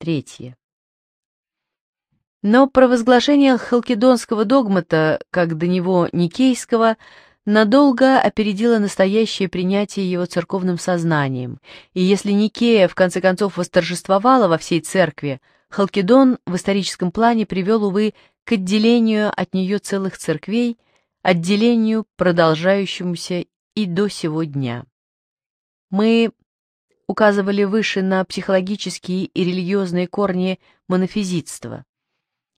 Третье. Но провозглашение халкидонского догмата, как до него никейского, надолго опередило настоящее принятие его церковным сознанием, и если Никея в конце концов восторжествовала во всей церкви, Халкидон в историческом плане привел, увы, к отделению от нее целых церквей, отделению, продолжающемуся и до сего дня. Мы указывали выше на психологические и религиозные корни монофизитства.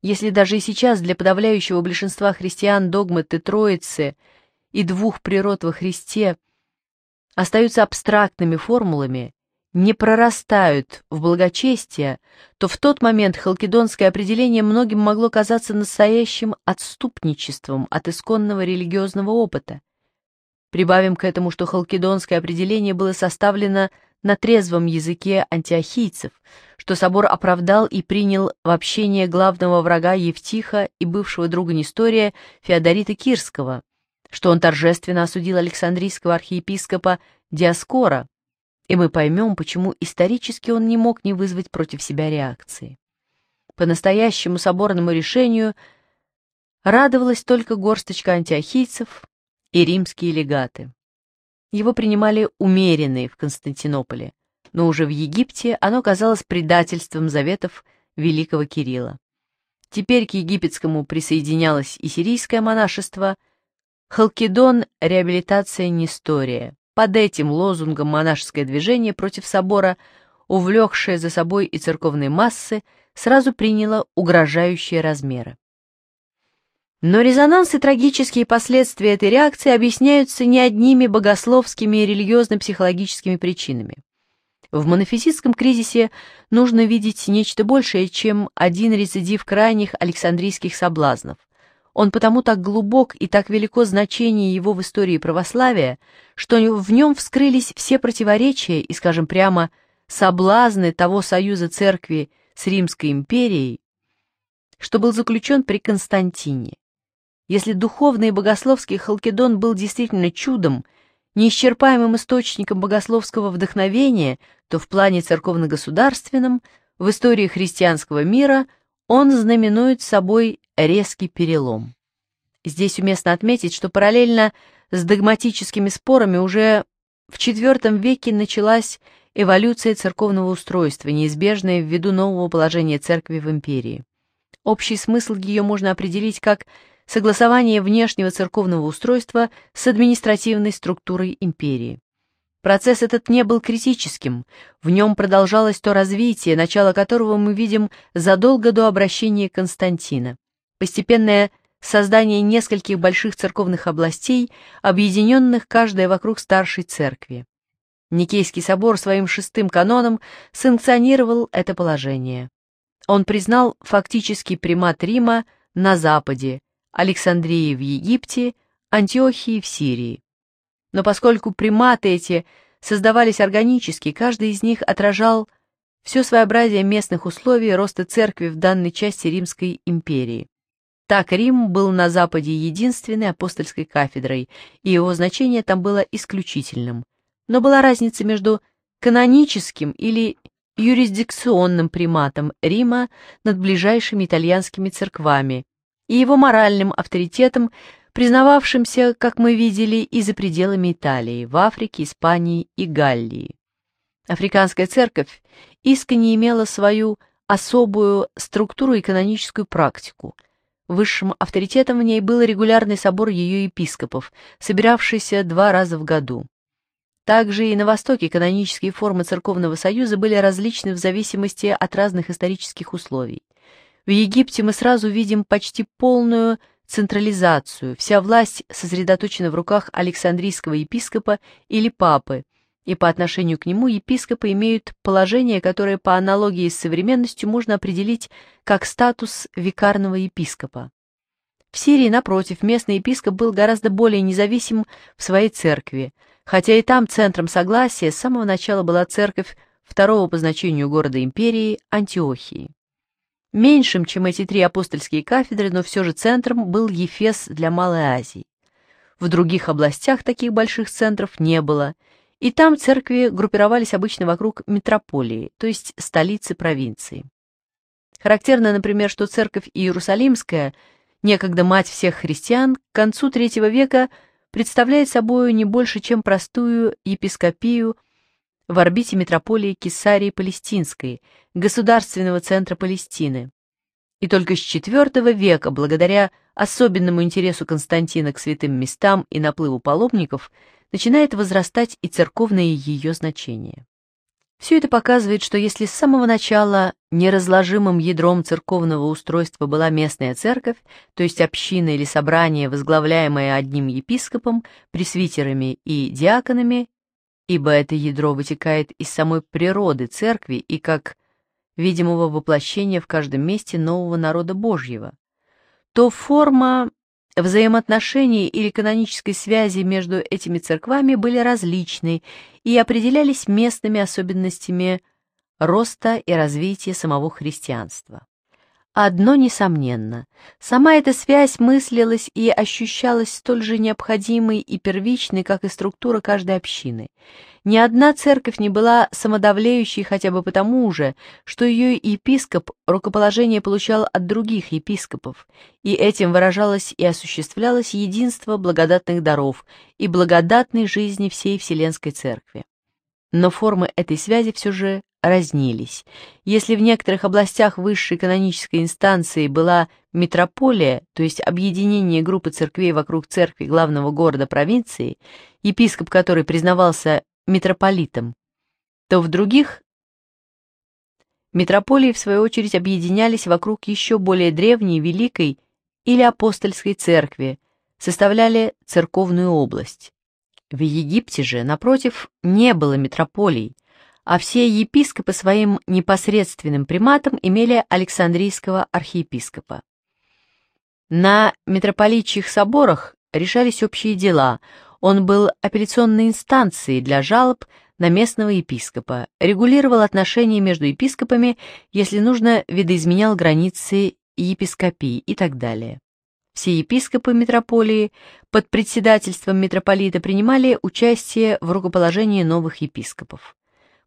Если даже и сейчас для подавляющего большинства христиан догмы Троицы и двух природ во Христе остаются абстрактными формулами, не прорастают в благочестие, то в тот момент халкидонское определение многим могло казаться настоящим отступничеством от исконного религиозного опыта. Прибавим к этому, что халкидонское определение было составлено на трезвом языке антиохийцев, что собор оправдал и принял в общение главного врага Евтиха и бывшего друга Нестория Феодорита Кирского, что он торжественно осудил Александрийского архиепископа Диаскора, и мы поймем, почему исторически он не мог не вызвать против себя реакции. По настоящему соборному решению радовалась только горсточка антиохийцев и римские легаты. Его принимали умеренные в Константинополе, но уже в Египте оно казалось предательством заветов великого Кирилла. Теперь к египетскому присоединялось и сирийское монашество. Халкидон – реабилитация Нестория. Под этим лозунгом монашеское движение против собора, увлекшее за собой и церковные массы, сразу приняло угрожающие размеры. Но резонанс и трагические последствия этой реакции объясняются не одними богословскими и религиозно-психологическими причинами. В монофизитском кризисе нужно видеть нечто большее, чем один рецидив крайних александрийских соблазнов. Он потому так глубок и так велико значение его в истории православия, что в нем вскрылись все противоречия и, скажем прямо, соблазны того союза церкви с Римской империей, что был заключен при Константине. Если духовный и богословский Халкидон был действительно чудом, неисчерпаемым источником богословского вдохновения, то в плане церковно-государственном, в истории христианского мира, он знаменует собой резкий перелом. Здесь уместно отметить, что параллельно с догматическими спорами уже в IV веке началась эволюция церковного устройства, неизбежная ввиду нового положения церкви в империи. Общий смысл ее можно определить как – согласование внешнего церковного устройства с административной структурой империи. Процесс этот не был критическим, в нем продолжалось то развитие, начало которого мы видим задолго до обращения Константина. Постепенное создание нескольких больших церковных областей, объединенных каждая вокруг старшей церкви. Никейский собор своим шестым каноном санкционировал это положение. Он признал фактический примат Рима на Западе Александрии в Египте, Антиохии в Сирии. Но поскольку приматы эти создавались органически, каждый из них отражал все своеобразие местных условий роста церкви в данной части Римской империи. Так Рим был на Западе единственной апостольской кафедрой, и его значение там было исключительным. Но была разница между каноническим или юрисдикционным приматом Рима над ближайшими итальянскими церквами, и его моральным авторитетом, признававшимся, как мы видели, и за пределами Италии, в Африке, Испании и Галлии. Африканская церковь искренне имела свою особую структуру и каноническую практику. Высшим авторитетом в ней был регулярный собор ее епископов, собиравшийся два раза в году. Также и на Востоке канонические формы церковного союза были различны в зависимости от разных исторических условий. В Египте мы сразу видим почти полную централизацию. Вся власть сосредоточена в руках Александрийского епископа или папы, и по отношению к нему епископы имеют положение, которое по аналогии с современностью можно определить как статус викарного епископа. В Сирии, напротив, местный епископ был гораздо более независим в своей церкви, хотя и там центром согласия с самого начала была церковь второго по значению города империи Антиохии. Меньшим, чем эти три апостольские кафедры, но все же центром был Ефес для Малой Азии. В других областях таких больших центров не было, и там церкви группировались обычно вокруг метрополии, то есть столицы провинции. Характерно, например, что церковь Иерусалимская, некогда мать всех христиан, к концу III века представляет собой не больше, чем простую епископию – в орбите метрополии Кесарии Палестинской, государственного центра Палестины. И только с IV века, благодаря особенному интересу Константина к святым местам и наплыву паломников, начинает возрастать и церковное ее значение. Все это показывает, что если с самого начала неразложимым ядром церковного устройства была местная церковь, то есть община или собрание, возглавляемое одним епископом, пресвитерами и диаконами, ибо это ядро вытекает из самой природы церкви и как видимого воплощения в каждом месте нового народа Божьего, то форма взаимоотношений или канонической связи между этими церквами были различны и определялись местными особенностями роста и развития самого христианства. Одно несомненно, сама эта связь мыслилась и ощущалась столь же необходимой и первичной, как и структура каждой общины. Ни одна церковь не была самодавлеющей хотя бы потому же, что ее епископ рукоположение получал от других епископов, и этим выражалось и осуществлялось единство благодатных даров и благодатной жизни всей Вселенской Церкви. Но формы этой связи все же разнились. Если в некоторых областях высшей канонической инстанции была метрополия, то есть объединение группы церквей вокруг церкви главного города провинции, епископ который признавался митрополитом, то в других метрополии, в свою очередь, объединялись вокруг еще более древней, великой или апостольской церкви, составляли церковную область. В Египте же, напротив, не было метрополий, а все епископы своим непосредственным приматом имели Александрийского архиепископа. На митрополитчих соборах решались общие дела, он был апелляционной инстанцией для жалоб на местного епископа, регулировал отношения между епископами, если нужно, видоизменял границы епископии и так далее. Все епископы митрополии под председательством митрополита принимали участие в рукоположении новых епископов.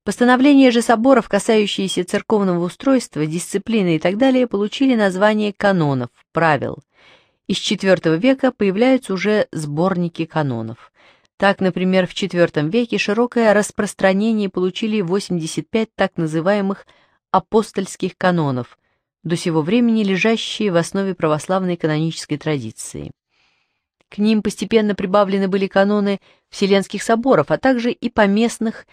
Постановления же соборов, касающиеся церковного устройства, дисциплины и так далее, получили название канонов, правил. Из IV века появляются уже сборники канонов. Так, например, в IV веке широкое распространение получили 85 так называемых апостольских канонов, до сего времени лежащие в основе православной канонической традиции. К ним постепенно прибавлены были каноны Вселенских соборов, а также и поместных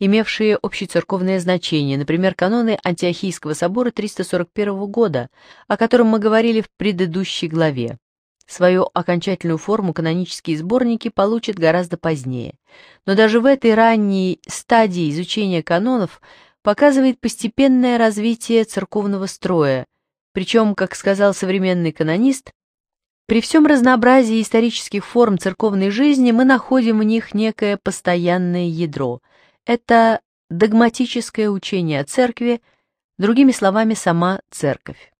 имевшие общецерковное значение, например, каноны Антиохийского собора 341 года, о котором мы говорили в предыдущей главе. Свою окончательную форму канонические сборники получат гораздо позднее. Но даже в этой ранней стадии изучения канонов показывает постепенное развитие церковного строя, причем, как сказал современный канонист, при всем разнообразии исторических форм церковной жизни мы находим в них некое постоянное ядро – это догматическое учение о церкви, другими словами, сама церковь.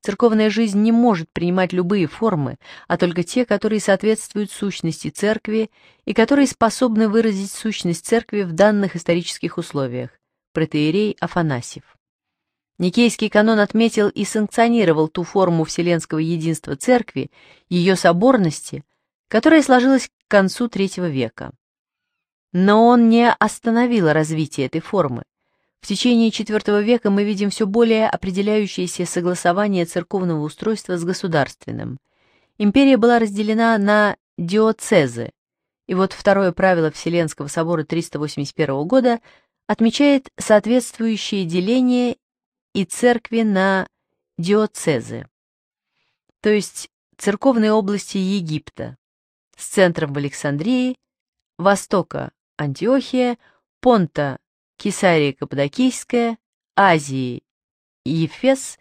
Церковная жизнь не может принимать любые формы, а только те, которые соответствуют сущности церкви и которые способны выразить сущность церкви в данных исторических условиях. Протеерей Афанасьев. Никейский канон отметил и санкционировал ту форму вселенского единства церкви, ее соборности, которая сложилась к концу III века. Но он не остановил развитие этой формы. В течение IV века мы видим все более определяющееся согласование церковного устройства с государственным. Империя была разделена на диоцезы, и вот второе правило Вселенского собора 381 года отмечает соответствующее деление и церкви на диоцезы, то есть церковные области Египта, с центром в Александрии, Востока Антиохия, Понта, Кесария Каппадокийская, Азии, Ефес,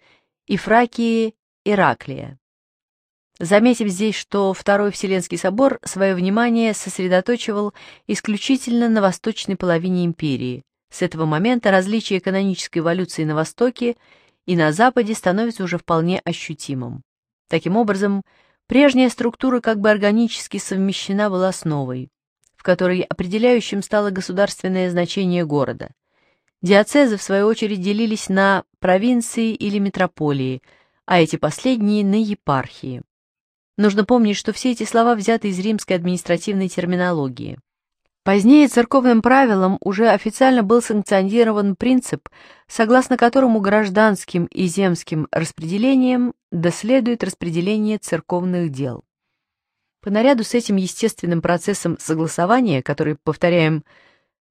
Ифракии, Ираклия. Заметим здесь, что Второй Вселенский собор свое внимание сосредоточивал исключительно на восточной половине империи. С этого момента различие канонической эволюции на Востоке и на Западе становится уже вполне ощутимым. Таким образом, прежняя структура как бы органически совмещена была с новой которой определяющим стало государственное значение города. Диоцезы, в свою очередь, делились на провинции или метрополии, а эти последние – на епархии. Нужно помнить, что все эти слова взяты из римской административной терминологии. Позднее церковным правилам уже официально был санкционирован принцип, согласно которому гражданским и земским распределением доследует распределение церковных дел. По наряду с этим естественным процессом согласования, который, повторяем,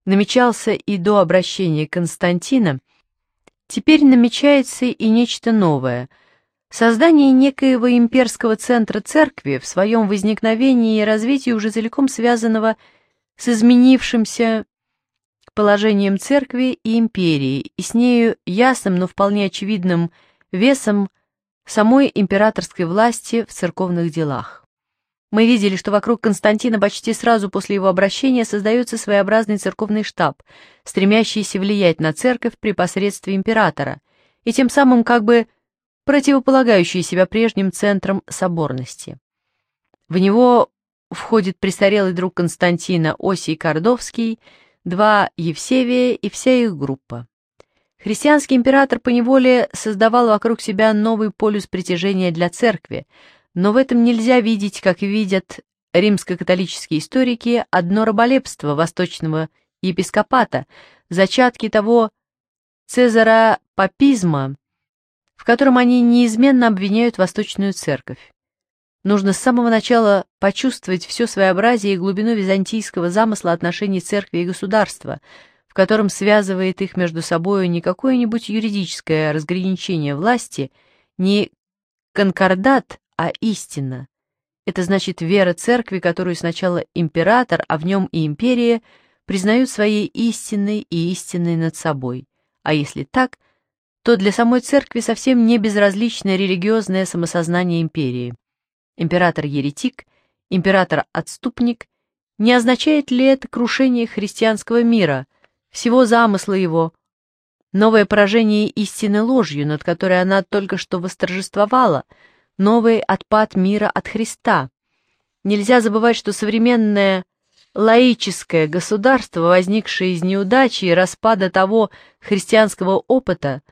намечался и до обращения Константина, теперь намечается и нечто новое – Создание некоего имперского центра церкви в своем возникновении и развитии уже целиком связанного с изменившимся положением церкви и империи и с нею ясным, но вполне очевидным весом самой императорской власти в церковных делах. Мы видели, что вокруг Константина почти сразу после его обращения создается своеобразный церковный штаб, стремящийся влиять на церковь при посредстве императора, и тем самым как бы противополагающий себя прежним центрам соборности. В него входит престарелый друг Константина Осий Кордовский, два Евсевия и вся их группа. Христианский император поневоле создавал вокруг себя новый полюс притяжения для церкви, но в этом нельзя видеть, как видят римско-католические историки, одно раболепство восточного епископата, зачатки того Цезара папизма, в котором они неизменно обвиняют Восточную Церковь. Нужно с самого начала почувствовать все своеобразие и глубину византийского замысла отношений церкви и государства, в котором связывает их между собой не какое-нибудь юридическое разграничение власти, не конкордат, а истина. Это значит вера церкви, которую сначала император, а в нем и империя, признают своей истинной и истинной над собой. А если так, то для самой церкви совсем не безразличное религиозное самосознание империи. Император-еретик, император-отступник, не означает ли это крушение христианского мира, всего замысла его, новое поражение истины ложью, над которой она только что восторжествовала – новый отпад мира от Христа. Нельзя забывать, что современное лаическое государство, возникшее из неудачи и распада того христианского опыта,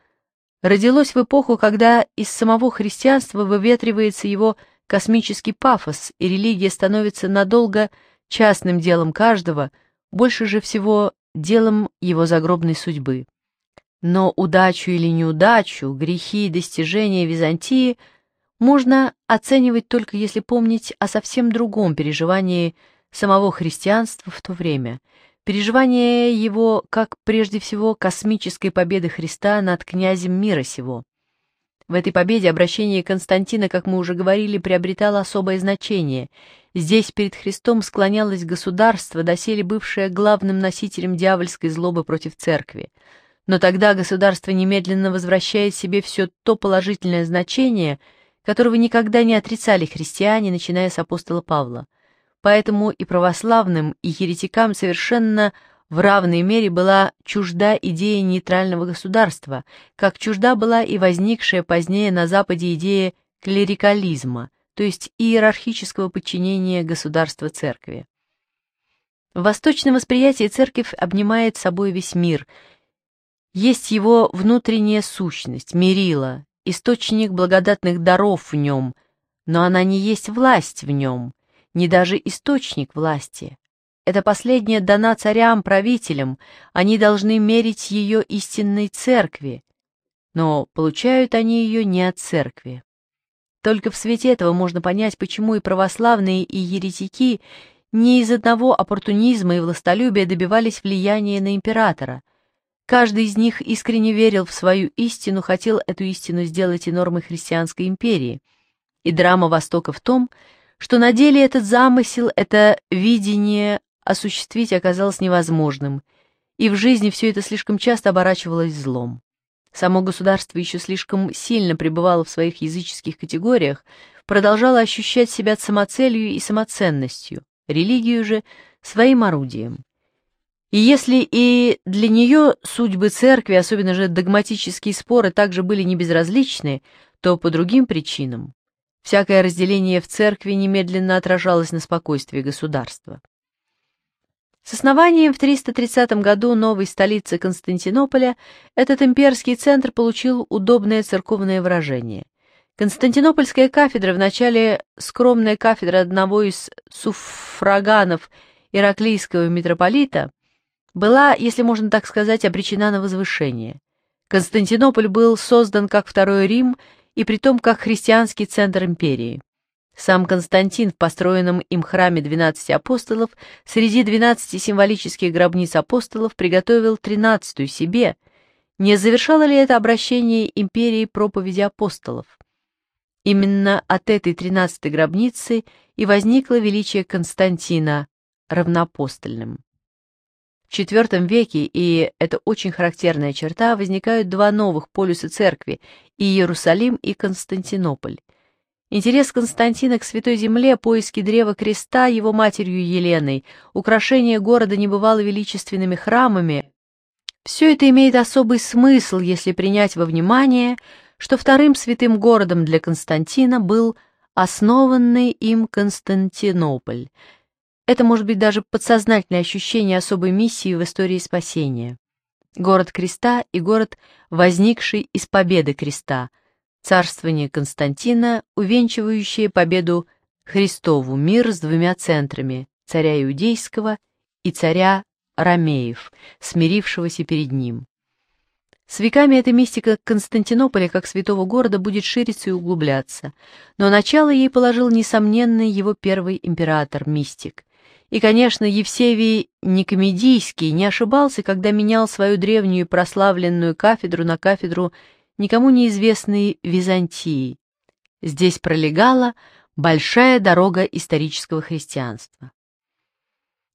родилось в эпоху, когда из самого христианства выветривается его космический пафос, и религия становится надолго частным делом каждого, больше же всего делом его загробной судьбы. Но удачу или неудачу, грехи и достижения Византии – можно оценивать только если помнить о совсем другом переживании самого христианства в то время, переживание его как прежде всего космической победы Христа над князем мира сего. В этой победе обращение Константина, как мы уже говорили, приобретало особое значение. Здесь перед Христом склонялось государство, доселе бывшее главным носителем дьявольской злобы против церкви. Но тогда государство немедленно возвращает себе все то положительное значение – которого никогда не отрицали христиане, начиная с апостола Павла. Поэтому и православным, и еретикам совершенно в равной мере была чужда идея нейтрального государства, как чужда была и возникшая позднее на Западе идея клерикализма, то есть иерархического подчинения государства церкви. Восточное восприятие восприятии церковь обнимает собой весь мир. Есть его внутренняя сущность, мерила, источник благодатных даров в нем, но она не есть власть в нем, не даже источник власти. Это последняя дана царям-правителям, они должны мерить ее истинной церкви, но получают они ее не от церкви. Только в свете этого можно понять, почему и православные, и еретики не из одного оппортунизма и властолюбия добивались влияния на императора – Каждый из них искренне верил в свою истину, хотел эту истину сделать и нормой христианской империи. И драма Востока в том, что на деле этот замысел, это видение осуществить оказалось невозможным, и в жизни все это слишком часто оборачивалось злом. Само государство еще слишком сильно пребывало в своих языческих категориях, продолжало ощущать себя самоцелью и самоценностью, религию же — своим орудием. И если и для нее судьбы церкви, особенно же догматические споры, также были небезразличны, то по другим причинам всякое разделение в церкви немедленно отражалось на спокойствии государства. С основанием в 330 году новой столицы Константинополя этот имперский центр получил удобное церковное выражение. Константинопольская кафедра, вначале скромная кафедра одного из суфраганов Ираклийского митрополита, была, если можно так сказать, обречена на возвышение. Константинополь был создан как Второй Рим и притом как христианский центр империи. Сам Константин в построенном им храме 12 апостолов среди 12 символических гробниц апостолов приготовил 13-ю себе. Не завершало ли это обращение империи проповеди апостолов? Именно от этой 13-й гробницы и возникло величие Константина равнопостольным. В IV веке, и это очень характерная черта, возникают два новых полюса церкви – Иерусалим и Константинополь. Интерес Константина к Святой Земле, поиски Древа Креста его матерью Еленой, украшение города небывало величественными храмами – все это имеет особый смысл, если принять во внимание, что вторым святым городом для Константина был основанный им Константинополь – это может быть даже подсознательное ощущение особой миссии в истории спасения. Город Креста и город, возникший из победы Креста, царствование Константина, увенчивающее победу Христову, мир с двумя центрами, царя Иудейского и царя Ромеев, смирившегося перед ним. С веками эта мистика Константинополя как святого города будет шириться и углубляться, но начало ей положил, несомненный его первый император-мистик, и, конечно, Евсевий Некомедийский не ошибался, когда менял свою древнюю прославленную кафедру на кафедру никому неизвестной Византии. Здесь пролегала большая дорога исторического христианства.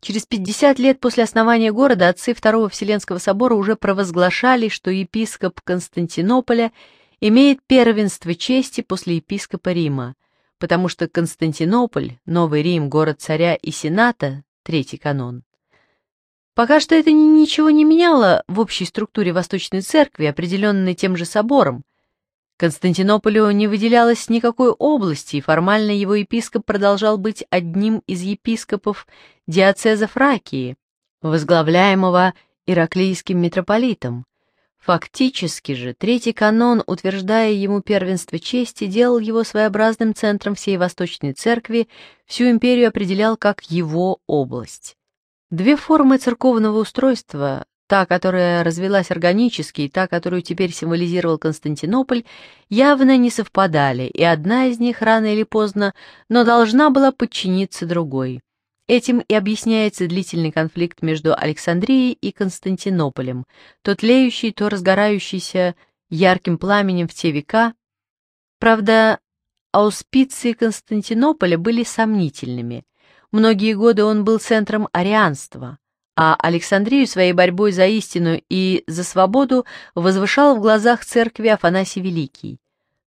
Через 50 лет после основания города отцы Второго Вселенского собора уже провозглашали, что епископ Константинополя имеет первенство чести после епископа Рима потому что Константинополь, Новый Рим, город царя и сената, третий канон, Пока что это ничего не меняло в общей структуре Восточной Церкви, определенной тем же собором. Константинополю не выделялось никакой области, и формально его епископ продолжал быть одним из епископов диоцеза Фракии, возглавляемого Ираклийским митрополитом. Фактически же третий канон, утверждая ему первенство чести, делал его своеобразным центром всей Восточной Церкви, всю империю определял как его область. Две формы церковного устройства, та, которая развелась органически, и та, которую теперь символизировал Константинополь, явно не совпадали, и одна из них рано или поздно, но должна была подчиниться другой. Этим и объясняется длительный конфликт между Александрией и Константинополем, то тлеющий, то разгорающийся ярким пламенем в те века. Правда, ауспиции Константинополя были сомнительными. Многие годы он был центром арианства, а Александрию своей борьбой за истину и за свободу возвышал в глазах церкви Афанасий Великий.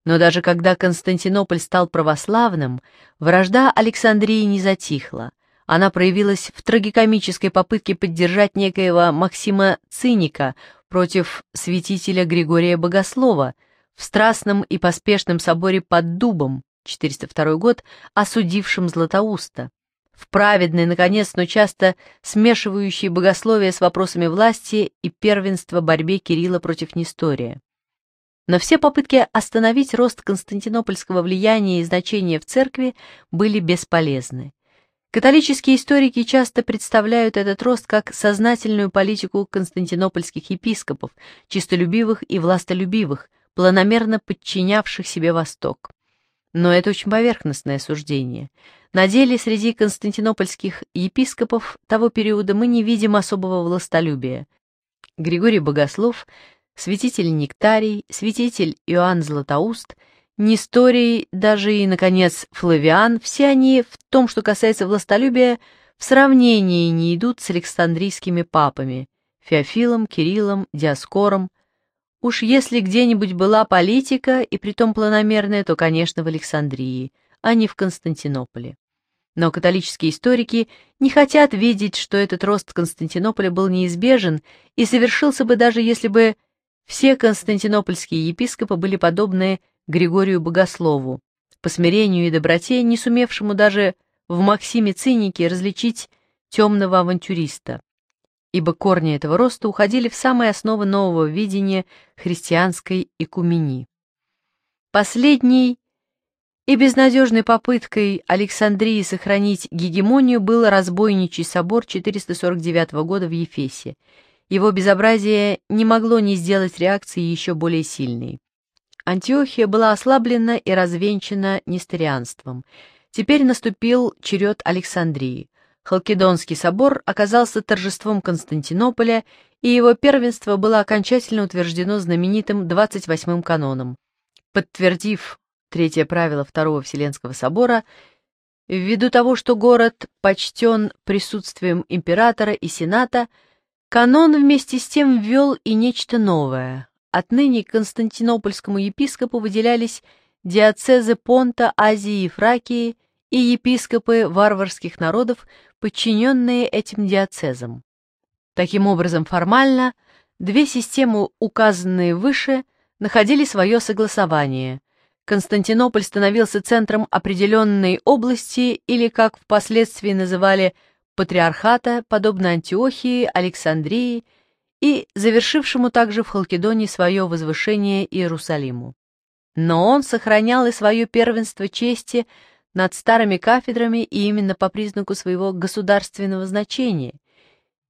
Но даже когда Константинополь стал православным, вражда Александрии не затихла – она проявилась в трагикомической попытке поддержать некоего Максима Циника против святителя Григория Богослова в страстном и поспешном соборе под Дубом, 402 год, осудившем Златоуста. В праведной, наконец, но часто смешивающей богословие с вопросами власти и первенства борьбе Кирилла против Нестория. Но все попытки остановить рост константинопольского влияния и значения в церкви были бесполезны. Католические историки часто представляют этот рост как сознательную политику константинопольских епископов, чистолюбивых и властолюбивых, планомерно подчинявших себе Восток. Но это очень поверхностное суждение. На деле среди константинопольских епископов того периода мы не видим особого властолюбия. Григорий Богослов, святитель Нектарий, святитель Иоанн Златоуст Несторий, даже и, наконец, Флавиан, все они, в том, что касается властолюбия, в сравнении не идут с александрийскими папами – Феофилом, Кириллом, Диаскором. Уж если где-нибудь была политика, и притом планомерная, то, конечно, в Александрии, а не в Константинополе. Но католические историки не хотят видеть, что этот рост Константинополя был неизбежен и совершился бы даже если бы все константинопольские епископы были подобные. Григорию Богослову, по смирению и доброте, не сумевшему даже в Максиме Цинике различить темного авантюриста, ибо корни этого роста уходили в самые основы нового видения христианской икумени. Последней и безнадежной попыткой Александрии сохранить гегемонию был разбойничий собор 449 года в Ефесе. Его безобразие не могло не сделать реакции еще более сильной. Антиохия была ослаблена и развенчана нестерианством. Теперь наступил черед Александрии. Халкидонский собор оказался торжеством Константинополя, и его первенство было окончательно утверждено знаменитым 28-м каноном. Подтвердив третье правило Второго Вселенского собора, ввиду того, что город почтен присутствием императора и сената, канон вместе с тем ввел и нечто новое — Отныне константинопольскому епископу выделялись диоцезы Понта, Азии и Фракии и епископы варварских народов, подчиненные этим диоцезам. Таким образом, формально, две системы, указанные выше, находили свое согласование. Константинополь становился центром определенной области или, как впоследствии называли, патриархата, подобно Антиохии, Александрии, и завершившему также в Халкидоне свое возвышение Иерусалиму. Но он сохранял и свое первенство чести над старыми кафедрами и именно по признаку своего государственного значения.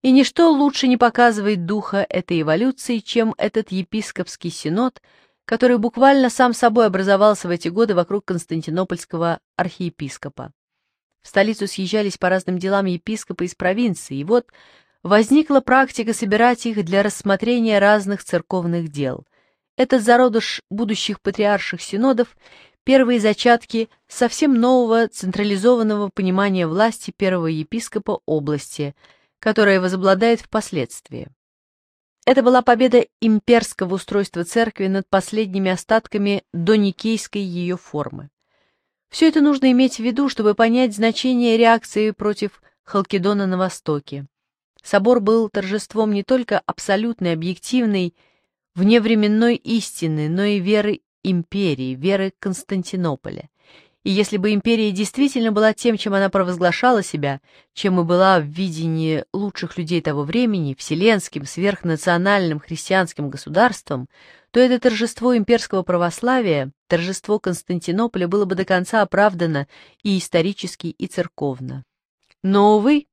И ничто лучше не показывает духа этой эволюции, чем этот епископский синод, который буквально сам собой образовался в эти годы вокруг константинопольского архиепископа. В столицу съезжались по разным делам епископы из провинции, и вот возникла практика собирать их для рассмотрения разных церковных дел. Это зародыш будущих патриарших синодов, первые зачатки совсем нового централизованного понимания власти первого епископа области, которое возобладает впоследствии. Это была победа имперского устройства церкви над последними остатками доникейской ее формы. Все это нужно иметь в виду, чтобы понять значение реакции против Халкидона на Востоке. Собор был торжеством не только абсолютной объективной, вневременной истины, но и веры империи, веры Константинополя. И если бы империя действительно была тем, чем она провозглашала себя, чем и была в видении лучших людей того времени, вселенским, сверхнациональным христианским государством, то это торжество имперского православия, торжество Константинополя было бы до конца оправдано и исторически, и церковно. Но, увы,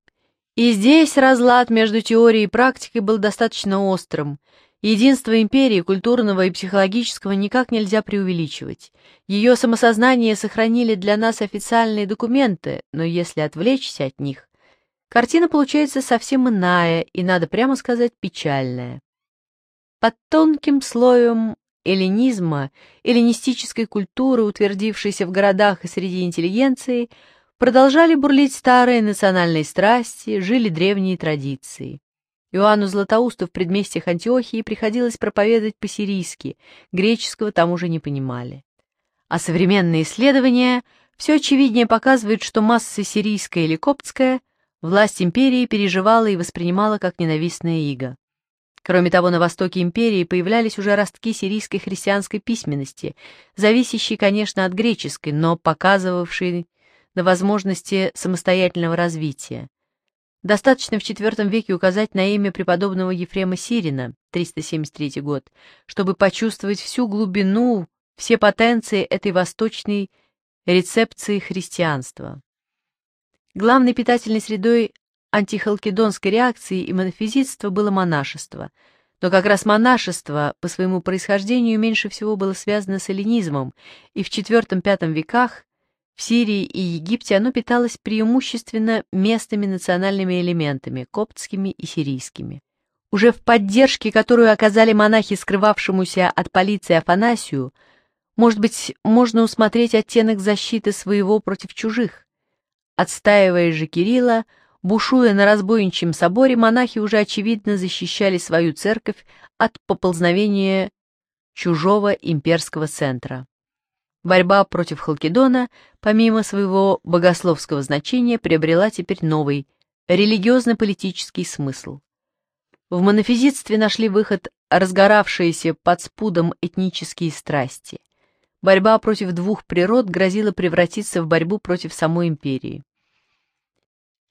и здесь разлад между теорией и практикой был достаточно острым. Единство империи культурного и психологического никак нельзя преувеличивать. Ее самосознание сохранили для нас официальные документы, но если отвлечься от них, картина получается совсем иная и, надо прямо сказать, печальная. Под тонким слоем эллинизма, эллинистической культуры, утвердившейся в городах и среди интеллигенции – Продолжали бурлить старые национальные страсти, жили древние традиции. Иоанну Златоусту в предместьях Антиохии приходилось проповедовать по-сирийски, греческого там уже не понимали. А современные исследования все очевиднее показывают, что масса сирийская или коптская власть империи переживала и воспринимала как ненавистное иго. Кроме того, на востоке империи появлялись уже ростки сирийской христианской письменности, зависящие, конечно, от греческой, но показывавшей на возможности самостоятельного развития. Достаточно в IV веке указать на имя преподобного Ефрема Сирина, 373 год, чтобы почувствовать всю глубину, все потенции этой восточной рецепции христианства. Главной питательной средой антихалкидонской реакции и монофизитства было монашество, но как раз монашество по своему происхождению меньше всего было связано с эллинизмом, и в IV-V веках в Сирии и Египте оно питалось преимущественно местными национальными элементами, коптскими и сирийскими. Уже в поддержке, которую оказали монахи скрывавшемуся от полиции Афанасию, может быть, можно усмотреть оттенок защиты своего против чужих. Отстаивая же Кирилла, бушуя на разбойничьем соборе, монахи уже очевидно защищали свою церковь от поползновения чужого имперского центра. Борьба против Халкидона, помимо своего богословского значения, приобрела теперь новый, религиозно-политический смысл. В монофизитстве нашли выход разгоравшиеся под спудом этнические страсти. Борьба против двух природ грозила превратиться в борьбу против самой империи.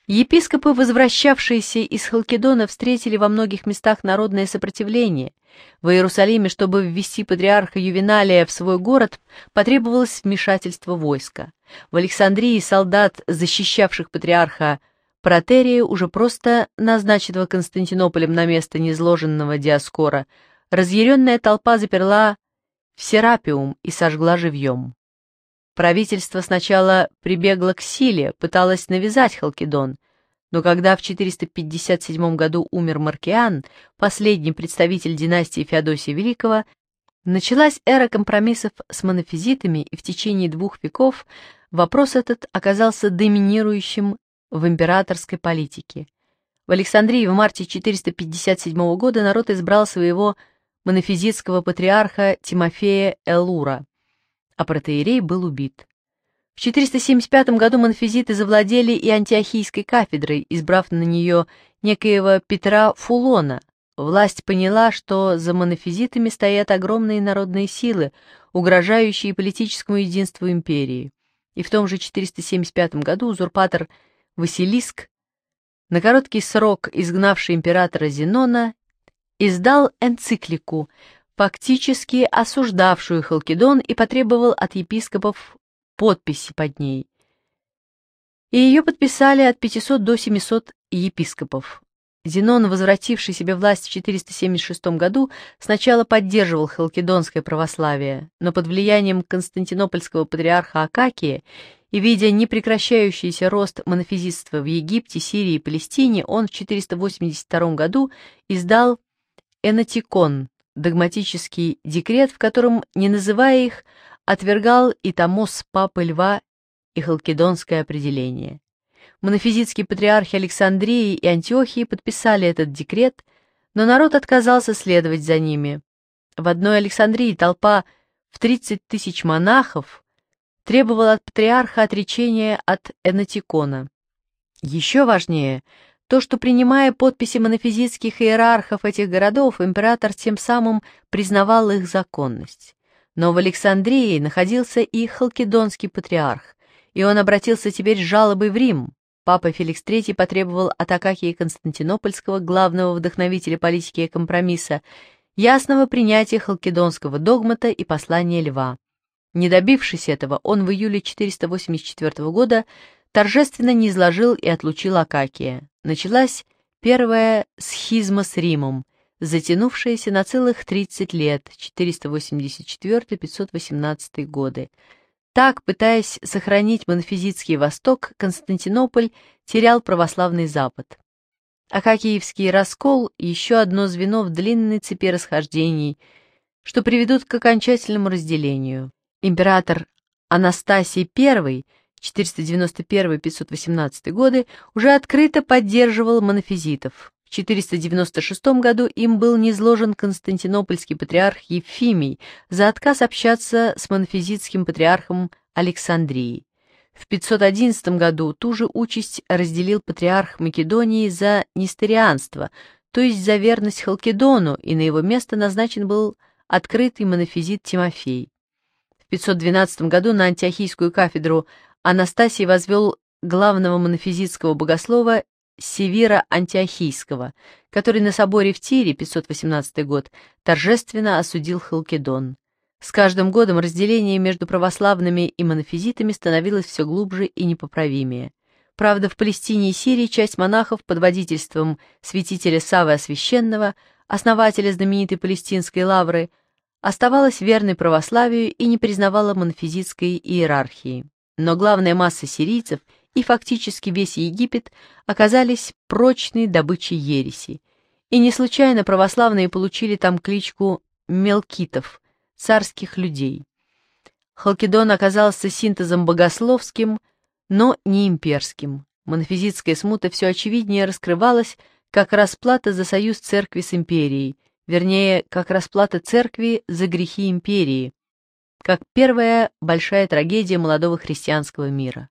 Епископы, возвращавшиеся из Халкидона, встретили во многих местах народное сопротивление. В Иерусалиме, чтобы ввести патриарха Ювеналия в свой город, потребовалось вмешательство войска. В Александрии солдат, защищавших патриарха Протерия, уже просто назначенного Константинополем на место незложенного Диаскора, разъяренная толпа заперла в Серапиум и сожгла живьем. Правительство сначала прибегло к силе, пыталось навязать Халкидон, но когда в 457 году умер Маркиан, последний представитель династии Феодосия Великого, началась эра компромиссов с монофизитами, и в течение двух веков вопрос этот оказался доминирующим в императорской политике. В Александрии в марте 457 года народ избрал своего монофизитского патриарха Тимофея Элура – а протеерей был убит. В 475 году монфизиты завладели и антиохийской кафедрой, избрав на нее некоего Петра Фулона. Власть поняла, что за монофизитами стоят огромные народные силы, угрожающие политическому единству империи. И в том же 475 году узурпатор Василиск, на короткий срок изгнавший императора Зенона, издал энциклику, фактически осуждавшую Халкидон и потребовал от епископов подписи под ней. И ее подписали от 500 до 700 епископов. Зенон, возвративший себе власть в 476 году, сначала поддерживал халкидонское православие, но под влиянием константинопольского патриарха Акакия и видя непрекращающийся рост монофизитства в Египте, Сирии и Палестине, он в 482 году издал «Энатикон» догматический декрет, в котором, не называя их, отвергал и Томос Папы Льва и халкидонское определение. Монофизитские патриархи Александрии и Антиохии подписали этот декрет, но народ отказался следовать за ними. В одной Александрии толпа в 30 тысяч монахов требовала от патриарха отречения от Энатикона. Еще важнее — то, что принимая подписи монофизитских иерархов этих городов, император тем самым признавал их законность. Но в Александрии находился и халкидонский патриарх, и он обратился теперь с жалобой в Рим. Папа Феликс III потребовал от Акахии Константинопольского, главного вдохновителя политики и компромисса, ясного принятия халкидонского догмата и послания льва. Не добившись этого, он в июле 484 года торжественно низложил и отлучил Акакия началась первая схизма с Римом, затянувшаяся на целых 30 лет, 484-518 годы. Так, пытаясь сохранить монфизитский Восток, Константинополь терял православный Запад. А Акакиевский раскол – еще одно звено в длинной цепи расхождений, что приведут к окончательному разделению. Император Анастасий I – 491-518 годы уже открыто поддерживал монофизитов. В 496 году им был низложен константинопольский патриарх Ефимий за отказ общаться с монофизитским патриархом Александрией. В 511 году ту же участь разделил патриарх Македонии за нестерианство, то есть за верность Халкидону, и на его место назначен был открытый монофизит Тимофей. В 512 году на антиохийскую кафедру Анастасий возвел главного монофизитского богослова Севира Антиохийского, который на соборе в Тире 518 год торжественно осудил Халкидон. С каждым годом разделение между православными и монофизитами становилось все глубже и непоправимее. Правда, в Палестине и Сирии часть монахов под водительством святителя Савы Освященного, основателя знаменитой палестинской лавры, оставалась верной православию и не признавала монофизитской иерархии но главная масса сирийцев и фактически весь Египет оказались прочной добычей ереси, и не случайно православные получили там кличку «мелкитов» — царских людей. Халкидон оказался синтезом богословским, но не имперским. Монофизитская смута все очевиднее раскрывалась как расплата за союз церкви с империей, вернее, как расплата церкви за грехи империи, как первая большая трагедия молодого христианского мира.